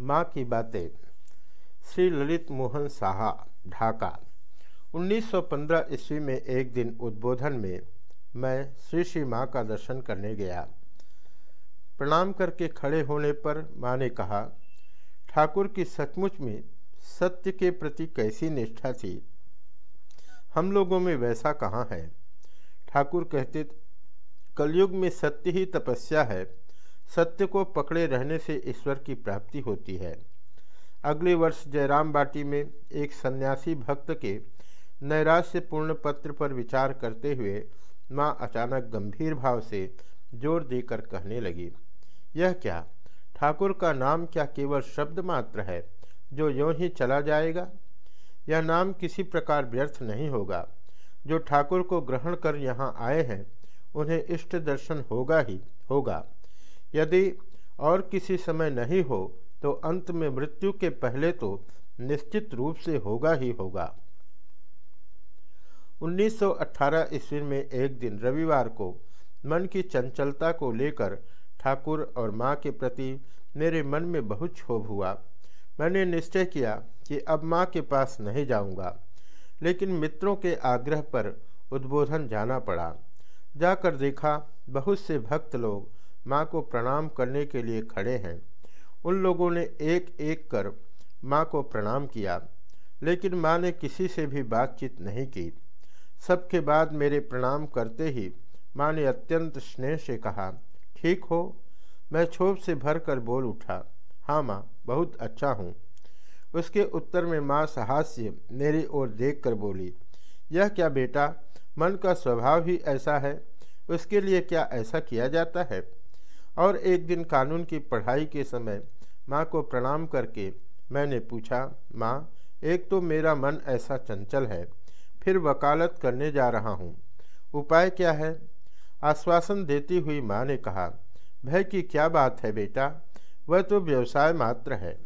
माँ की बातें। श्री ललित मोहन साहा, ढाका। 1915 ईस्वी में एक दिन उद्बोधन में मैं श्री श्री माँ का दर्शन करने गया। प्रणाम करके खड़े होने पर माँ ने कहा, ठाकुर की सचमुच में सत्य के प्रति कैसी निष्ठा थी? हम लोगों में वैसा कहाँ है? ठाकुर कहते, कलयुग में सत्य ही तपस्या है। सत्य को पकड़े रहने से ईश्वर की प्राप्ति होती है। अगले वर्ष जयराम बाटी में एक सन्यासी भक्त के नैराश्यपूर्ण पत्र पर विचार करते हुए माँ अचानक गंभीर भाव से ज़ोर देकर कहने लगी, यह क्या? ठाकुर का नाम क्या केवल शब्द मात्र है जो यों ही चला जाएगा? यह नाम किसी प्रकार व्यर्थ नहीं होगा। जो ठाकुर को ग्रहण कर यहाँ आए हैं, उन्हें इष्ट दर्शन होगा ही, होगा। यदि और किसी समय नहीं हो तो अंत में मृत्यु के पहले तो निश्चित रूप से होगा ही होगा। 1918 ईस्वी में एक दिन रविवार को मन की चंचलता को लेकर ठाकुर और माँ के प्रति मेरे मन में बहुत क्षोभ हुआ। मैंने निश्चय किया कि अब माँ के पास नहीं जाऊँगा, लेकिन मित्रों के आग्रह पर उद्बोधन जाना पड़ा। जाकर देखा, बहुत से भक्त लोग माँ को प्रणाम करने के लिए खड़े हैं। उन लोगों ने एक एक कर माँ को प्रणाम किया, लेकिन माँ ने किसी से भी बातचीत नहीं की। सबके बाद मेरे प्रणाम करते ही माँ ने अत्यंत स्नेह से कहा, ठीक हो, मैं क्षोभ से भर कर बोल उठा। हाँ माँ, बहुत अच्छा हूँ। उसके उत्तर में माँ सहास्य मेरी ओर देख कर बोली, यह क्या बेटा, मन का स्वभाव ही ऐसा है? उसके लिए क्या ऐसा किया जाता है? और एक दिन कानून की पढ़ाई के समय माँ को प्रणाम करके मैंने पूछा, माँ, एक तो मेरा मन ऐसा चंचल है, फिर वकालत करने जा रहा हूँ। उपाय क्या है? आश्वासन देती हुई माँ ने कहा, भय की क्या बात है बेटा, वह तो व्यवसाय मात्र है।